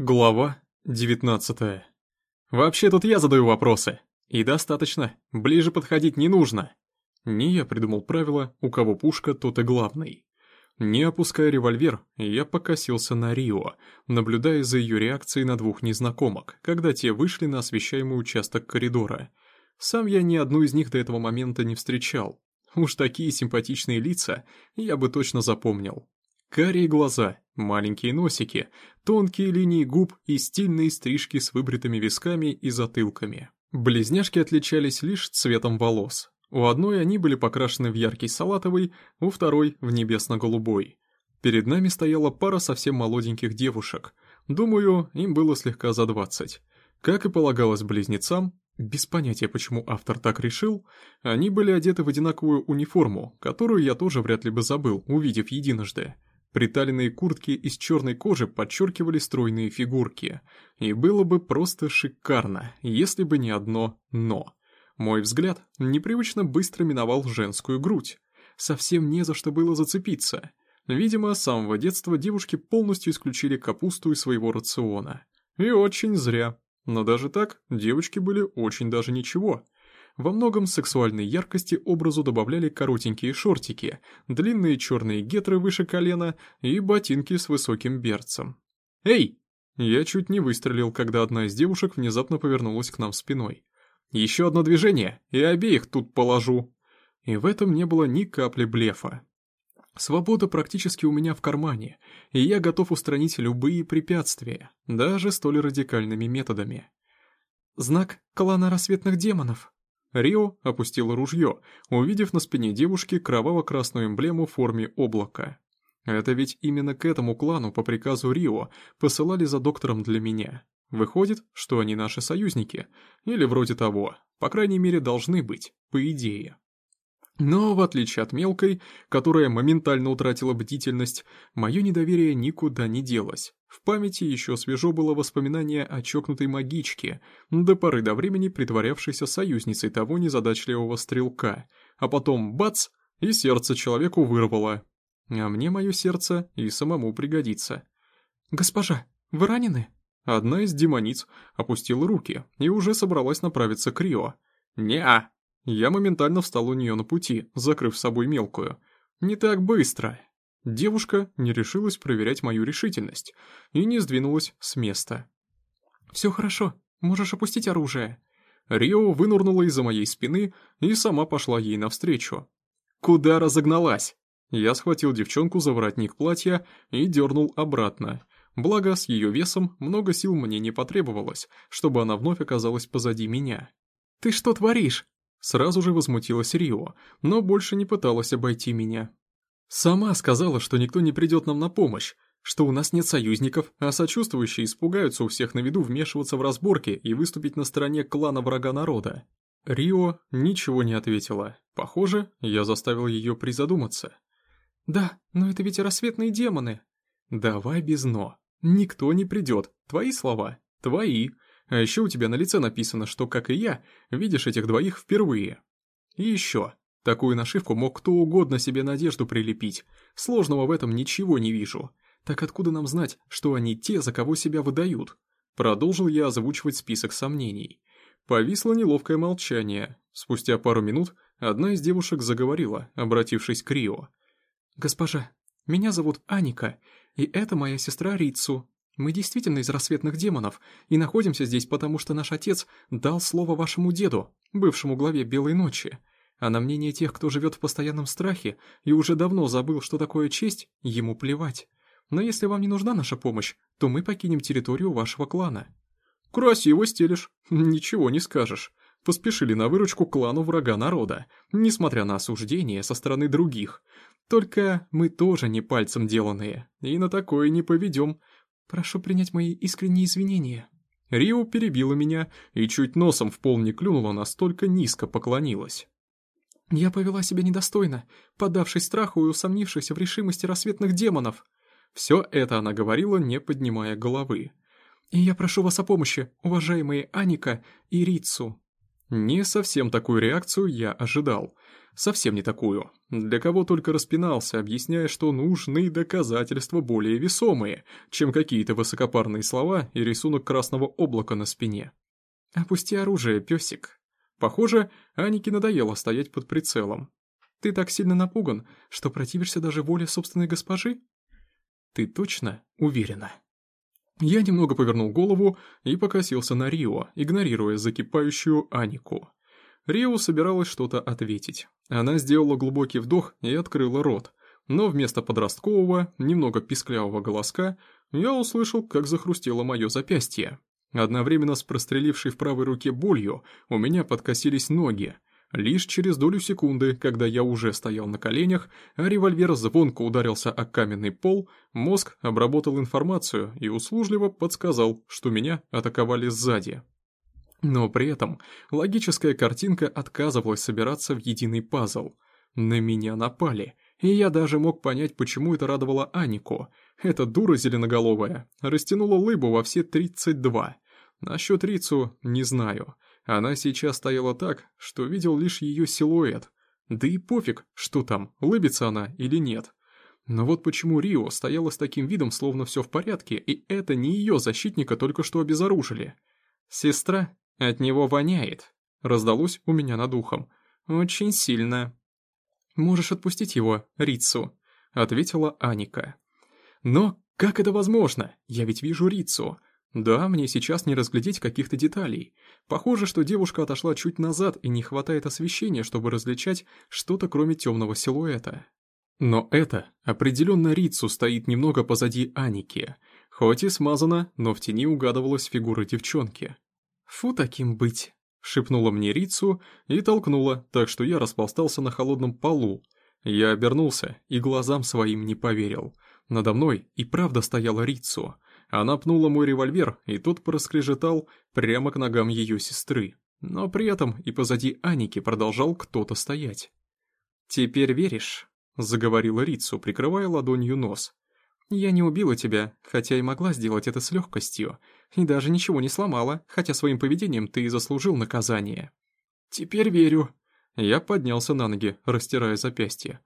Глава 19 Вообще тут я задаю вопросы. И достаточно, ближе подходить не нужно. Не я придумал правило, у кого пушка, тот и главный. Не опуская револьвер, я покосился на Рио, наблюдая за ее реакцией на двух незнакомок, когда те вышли на освещаемый участок коридора. Сам я ни одну из них до этого момента не встречал. Уж такие симпатичные лица я бы точно запомнил. Карие глаза, маленькие носики, тонкие линии губ и стильные стрижки с выбритыми висками и затылками. Близняшки отличались лишь цветом волос. У одной они были покрашены в яркий салатовый, у второй — в небесно-голубой. Перед нами стояла пара совсем молоденьких девушек. Думаю, им было слегка за двадцать. Как и полагалось близнецам, без понятия, почему автор так решил, они были одеты в одинаковую униформу, которую я тоже вряд ли бы забыл, увидев единожды. Приталенные куртки из черной кожи подчеркивали стройные фигурки. И было бы просто шикарно, если бы не одно «но». Мой взгляд непривычно быстро миновал женскую грудь. Совсем не за что было зацепиться. Видимо, с самого детства девушки полностью исключили капусту из своего рациона. И очень зря. Но даже так, девочки были очень даже ничего. Во многом сексуальной яркости образу добавляли коротенькие шортики, длинные черные гетры выше колена и ботинки с высоким берцем. «Эй!» Я чуть не выстрелил, когда одна из девушек внезапно повернулась к нам спиной. «Еще одно движение, и обеих тут положу!» И в этом не было ни капли блефа. Свобода практически у меня в кармане, и я готов устранить любые препятствия, даже столь радикальными методами. «Знак клана рассветных демонов», Рио опустила ружье, увидев на спине девушки кроваво-красную эмблему в форме облака. Это ведь именно к этому клану по приказу Рио посылали за доктором для меня. Выходит, что они наши союзники. Или вроде того. По крайней мере, должны быть, по идее. Но, в отличие от мелкой, которая моментально утратила бдительность, мое недоверие никуда не делось. В памяти еще свежо было воспоминание о чокнутой магичке, до поры до времени притворявшейся союзницей того незадачливого стрелка, а потом бац, и сердце человеку вырвало. А мне мое сердце и самому пригодится. «Госпожа, вы ранены?» Одна из демониц опустила руки и уже собралась направиться к Рио. «Не-а!» Я моментально встал у нее на пути, закрыв с собой мелкую. «Не так быстро!» Девушка не решилась проверять мою решительность и не сдвинулась с места. «Все хорошо, можешь опустить оружие». Рио вынурнула из-за моей спины и сама пошла ей навстречу. «Куда разогналась?» Я схватил девчонку за воротник платья и дернул обратно. Благо, с ее весом много сил мне не потребовалось, чтобы она вновь оказалась позади меня. «Ты что творишь?» Сразу же возмутилась Рио, но больше не пыталась обойти меня. Сама сказала, что никто не придет нам на помощь, что у нас нет союзников, а сочувствующие испугаются у всех на виду вмешиваться в разборки и выступить на стороне клана врага народа. Рио ничего не ответила. Похоже, я заставил ее призадуматься. «Да, но это ведь рассветные демоны». «Давай без «но». Никто не придет. Твои слова. Твои. А еще у тебя на лице написано, что, как и я, видишь этих двоих впервые. И еще. Такую нашивку мог кто угодно себе надежду прилепить. Сложного в этом ничего не вижу. Так откуда нам знать, что они те, за кого себя выдают? Продолжил я озвучивать список сомнений. Повисло неловкое молчание. Спустя пару минут одна из девушек заговорила, обратившись к Рио. «Госпожа, меня зовут Аника, и это моя сестра Рицу. Мы действительно из рассветных демонов и находимся здесь, потому что наш отец дал слово вашему деду, бывшему главе Белой Ночи. А на мнение тех, кто живет в постоянном страхе и уже давно забыл, что такое честь, ему плевать. Но если вам не нужна наша помощь, то мы покинем территорию вашего клана». «Красиво стелишь, ничего не скажешь». Поспешили на выручку клану врага народа, несмотря на осуждение со стороны других. Только мы тоже не пальцем деланные, и на такое не поведем, «Прошу принять мои искренние извинения». Рио перебила меня и чуть носом в пол не клюнула, настолько низко поклонилась. «Я повела себя недостойно, поддавшись страху и усомнившись в решимости рассветных демонов». Все это она говорила, не поднимая головы. «И я прошу вас о помощи, уважаемые Аника и Рицу». Не совсем такую реакцию я ожидал. Совсем не такую. Для кого только распинался, объясняя, что нужны доказательства более весомые, чем какие-то высокопарные слова и рисунок красного облака на спине. «Опусти оружие, песик». Похоже, Анике надоело стоять под прицелом. «Ты так сильно напуган, что противишься даже воле собственной госпожи?» «Ты точно уверена?» Я немного повернул голову и покосился на Рио, игнорируя закипающую Анику. Рио собиралась что-то ответить. Она сделала глубокий вдох и открыла рот, но вместо подросткового, немного писклявого голоска я услышал, как захрустело мое запястье. Одновременно с прострелившей в правой руке болью у меня подкосились ноги. Лишь через долю секунды, когда я уже стоял на коленях, а револьвер звонко ударился о каменный пол, мозг обработал информацию и услужливо подсказал, что меня атаковали сзади. Но при этом логическая картинка отказывалась собираться в единый пазл. На меня напали, и я даже мог понять, почему это радовало Анику. Эта дура зеленоголовая растянула лыбу во все 32. Насчет Рицу не знаю. Она сейчас стояла так, что видел лишь ее силуэт. Да и пофиг, что там, лыбится она или нет. Но вот почему Рио стояла с таким видом, словно все в порядке, и это не ее защитника только что обезоружили. Сестра от него воняет. Раздалось у меня над ухом. Очень сильно. Можешь отпустить его, Рицу, ответила Аника. Но как это возможно? Я ведь вижу Рицу. Да, мне сейчас не разглядеть каких-то деталей. Похоже, что девушка отошла чуть назад и не хватает освещения, чтобы различать что-то кроме темного силуэта. Но это определенно Рицу стоит немного позади Аники. Хоть и смазана, но в тени угадывалась фигура девчонки. «Фу таким быть!» — шепнула мне Рицу и толкнула, так что я распластался на холодном полу. Я обернулся и глазам своим не поверил. Надо мной и правда стояла Рицу. Она пнула мой револьвер, и тот проскрежетал прямо к ногам ее сестры. Но при этом и позади Аники продолжал кто-то стоять. «Теперь веришь?» — заговорила Рицу, прикрывая ладонью нос. «Я не убила тебя, хотя и могла сделать это с легкостью, и даже ничего не сломала, хотя своим поведением ты и заслужил наказание». «Теперь верю». Я поднялся на ноги, растирая запястье.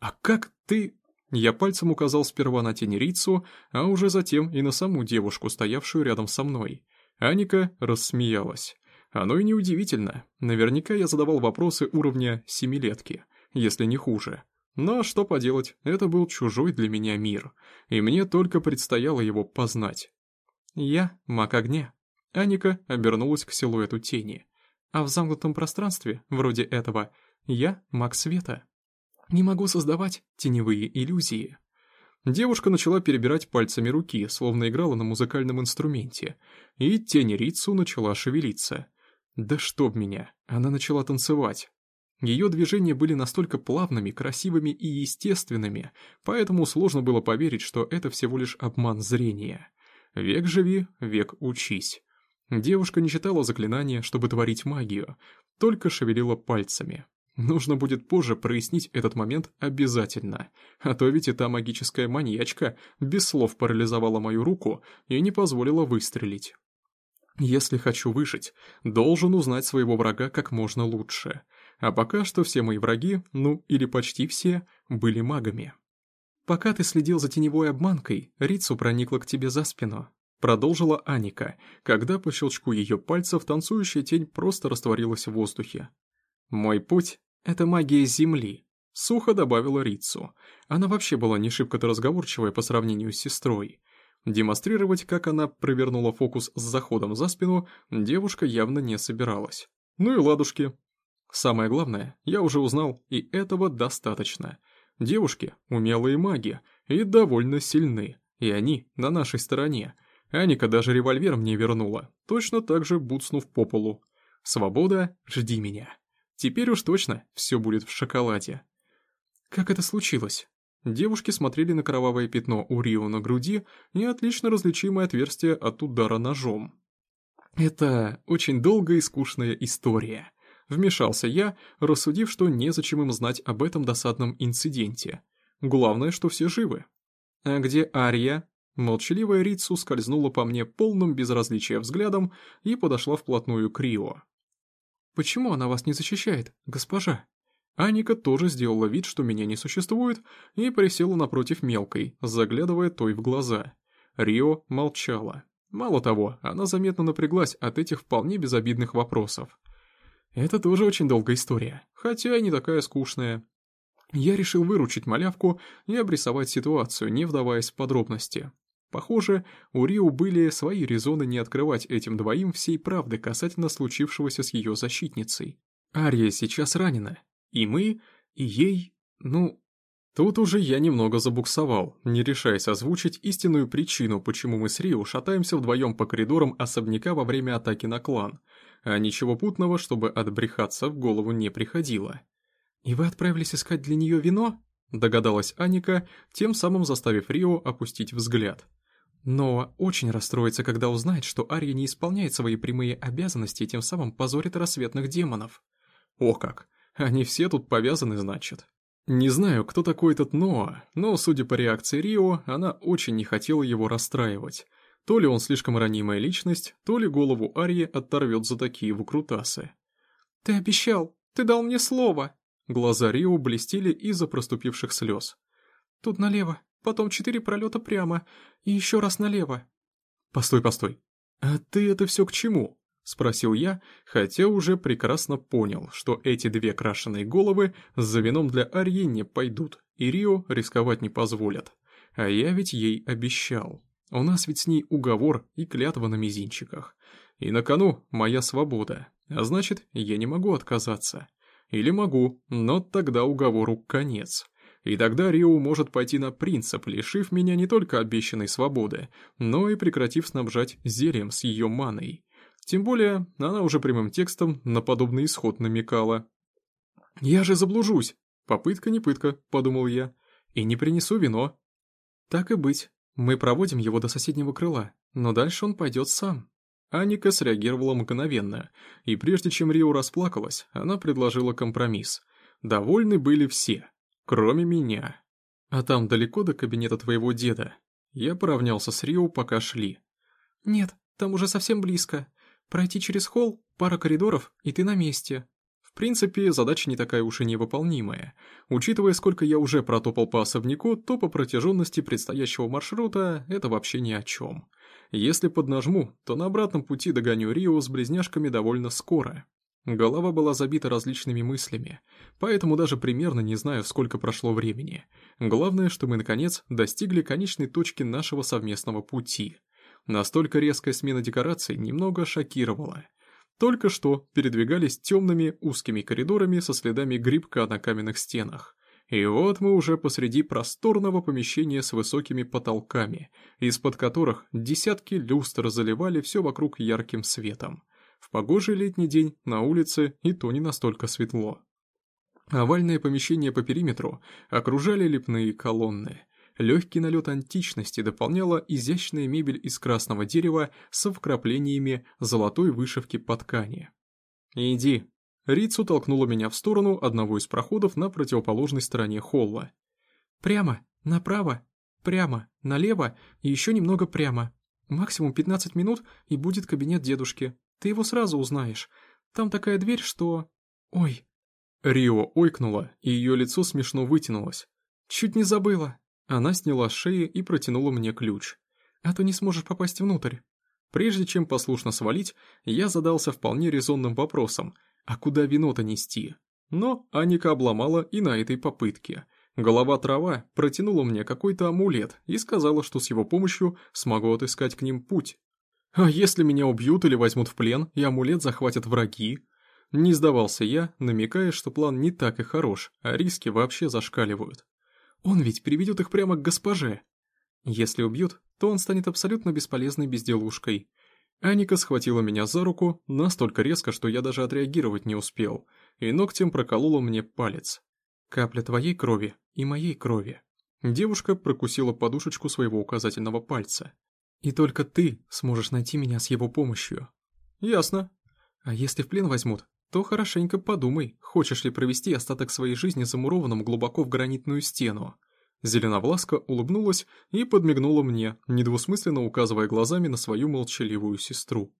«А как ты...» Я пальцем указал сперва на тень Рицу, а уже затем и на саму девушку, стоявшую рядом со мной. Аника рассмеялась. Оно и неудивительно. Наверняка я задавал вопросы уровня семилетки, если не хуже. Но что поделать, это был чужой для меня мир, и мне только предстояло его познать. Я — маг огня. Аника обернулась к силуэту тени. А в замкнутом пространстве, вроде этого, я — маг света. Не могу создавать теневые иллюзии. Девушка начала перебирать пальцами руки, словно играла на музыкальном инструменте, и тень Рицу начала шевелиться. Да чтоб меня, она начала танцевать. Ее движения были настолько плавными, красивыми и естественными, поэтому сложно было поверить, что это всего лишь обман зрения. Век живи, век учись. Девушка не читала заклинания, чтобы творить магию, только шевелила пальцами. Нужно будет позже прояснить этот момент обязательно, а то ведь и та магическая маньячка без слов парализовала мою руку и не позволила выстрелить. Если хочу выжить, должен узнать своего врага как можно лучше — а пока что все мои враги, ну или почти все, были магами. «Пока ты следил за теневой обманкой, Рицу проникла к тебе за спину», продолжила Аника, когда по щелчку ее пальцев танцующая тень просто растворилась в воздухе. «Мой путь — это магия Земли», — сухо добавила Рицу. Она вообще была не шибко-то разговорчивая по сравнению с сестрой. Демонстрировать, как она провернула фокус с заходом за спину, девушка явно не собиралась. Ну и ладушки, Самое главное, я уже узнал, и этого достаточно. Девушки – умелые маги и довольно сильны, и они на нашей стороне. Аника даже револьвер мне вернула, точно так же буцнув по полу. Свобода, жди меня. Теперь уж точно все будет в шоколаде. Как это случилось? Девушки смотрели на кровавое пятно у Рио на груди и отлично различимое отверстие от удара ножом. Это очень долгая и скучная история. Вмешался я, рассудив, что незачем им знать об этом досадном инциденте. Главное, что все живы. «А где Ария?» Молчаливая Рицу скользнула по мне полным безразличия взглядом и подошла вплотную к Рио. «Почему она вас не защищает, госпожа?» Аника тоже сделала вид, что меня не существует, и присела напротив мелкой, заглядывая той в глаза. Рио молчала. Мало того, она заметно напряглась от этих вполне безобидных вопросов. Это тоже очень долгая история, хотя и не такая скучная. Я решил выручить малявку и обрисовать ситуацию, не вдаваясь в подробности. Похоже, у Рио были свои резоны не открывать этим двоим всей правды касательно случившегося с ее защитницей. Ария сейчас ранена. И мы, и ей, ну... Тут уже я немного забуксовал, не решаясь озвучить истинную причину, почему мы с Рио шатаемся вдвоем по коридорам особняка во время атаки на клан, а ничего путного, чтобы отбрехаться, в голову не приходило. «И вы отправились искать для нее вино?» догадалась Аника, тем самым заставив Рио опустить взгляд. Но очень расстроится, когда узнает, что Ария не исполняет свои прямые обязанности и тем самым позорит рассветных демонов. О как! Они все тут повязаны, значит. Не знаю, кто такой этот Ноа, но, судя по реакции Рио, она очень не хотела его расстраивать. То ли он слишком ранимая личность, то ли голову Арии оторвет за такие выкрутасы. «Ты обещал! Ты дал мне слово!» Глаза Рио блестели из-за проступивших слез. «Тут налево, потом четыре пролета прямо, и еще раз налево». «Постой, постой. А ты это все к чему?» — спросил я, хотя уже прекрасно понял, что эти две крашеные головы за вином для Арьи не пойдут, и Рио рисковать не позволят. А я ведь ей обещал. У нас ведь с ней уговор и клятва на мизинчиках. И на кону моя свобода, а значит, я не могу отказаться. Или могу, но тогда уговору конец. И тогда Рио может пойти на принцип, лишив меня не только обещанной свободы, но и прекратив снабжать зельем с ее маной. Тем более, она уже прямым текстом на подобный исход намекала. «Я же заблужусь!» «Попытка не пытка», — подумал я. «И не принесу вино». «Так и быть. Мы проводим его до соседнего крыла, но дальше он пойдет сам». Аника среагировала мгновенно, и прежде чем Рио расплакалась, она предложила компромисс. Довольны были все, кроме меня. А там далеко до кабинета твоего деда? Я поравнялся с Рио, пока шли. Нет, там уже совсем близко. Пройти через холл, пара коридоров, и ты на месте принципе, задача не такая уж и невыполнимая. Учитывая, сколько я уже протопал по особняку, то по протяженности предстоящего маршрута это вообще ни о чем. Если поднажму, то на обратном пути догоню Рио с близняшками довольно скоро. Голова была забита различными мыслями, поэтому даже примерно не знаю, сколько прошло времени. Главное, что мы наконец достигли конечной точки нашего совместного пути. Настолько резкая смена декораций немного шокировала. Только что передвигались темными узкими коридорами со следами грибка на каменных стенах. И вот мы уже посреди просторного помещения с высокими потолками, из-под которых десятки люстр заливали все вокруг ярким светом. В погожий летний день на улице и то не настолько светло. Овальное помещение по периметру окружали лепные колонны. Легкий налет античности дополняла изящная мебель из красного дерева с вкраплениями золотой вышивки по ткани. «Иди». Рицу толкнула меня в сторону одного из проходов на противоположной стороне холла. «Прямо, направо, прямо, налево и еще немного прямо. Максимум 15 минут, и будет кабинет дедушки. Ты его сразу узнаешь. Там такая дверь, что... Ой». Рио ойкнула, и ее лицо смешно вытянулось. «Чуть не забыла. Она сняла с шеи и протянула мне ключ. «А то не сможешь попасть внутрь». Прежде чем послушно свалить, я задался вполне резонным вопросом, а куда вино-то нести? Но Аника обломала и на этой попытке. Голова трава протянула мне какой-то амулет и сказала, что с его помощью смогу отыскать к ним путь. А если меня убьют или возьмут в плен, и амулет захватят враги? Не сдавался я, намекая, что план не так и хорош, а риски вообще зашкаливают. Он ведь приведет их прямо к госпоже. Если убьют, то он станет абсолютно бесполезной безделушкой. Аника схватила меня за руку настолько резко, что я даже отреагировать не успел, и ногтем проколола мне палец. Капля твоей крови и моей крови. Девушка прокусила подушечку своего указательного пальца. И только ты сможешь найти меня с его помощью. Ясно. А если в плен возьмут, то хорошенько подумай, хочешь ли провести остаток своей жизни замурованным глубоко в гранитную стену. Зеленовласка улыбнулась и подмигнула мне, недвусмысленно указывая глазами на свою молчаливую сестру.